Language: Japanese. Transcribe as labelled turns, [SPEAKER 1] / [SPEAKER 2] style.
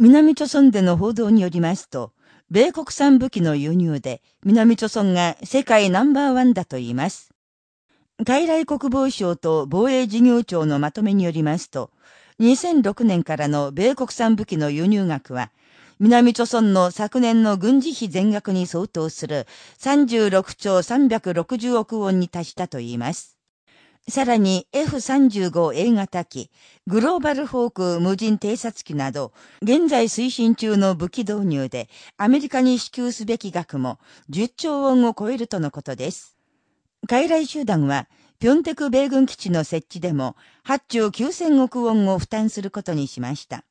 [SPEAKER 1] 南朝村での報道によりますと、米国産武器の輸入で南朝村が世界ナンバーワンだと言います。海来国防省と防衛事業庁のまとめによりますと、2006年からの米国産武器の輸入額は、南朝村の昨年の軍事費全額に相当する36兆360億ウォンに達したと言います。さらに F35 A 型機、グローバルフォーク無人偵察機など、現在推進中の武器導入でアメリカに支給すべき額も10兆ウォンを超えるとのことです。海来集団は、ピョンテク米軍基地の設置でも8兆9000億ウォンを負担することにしました。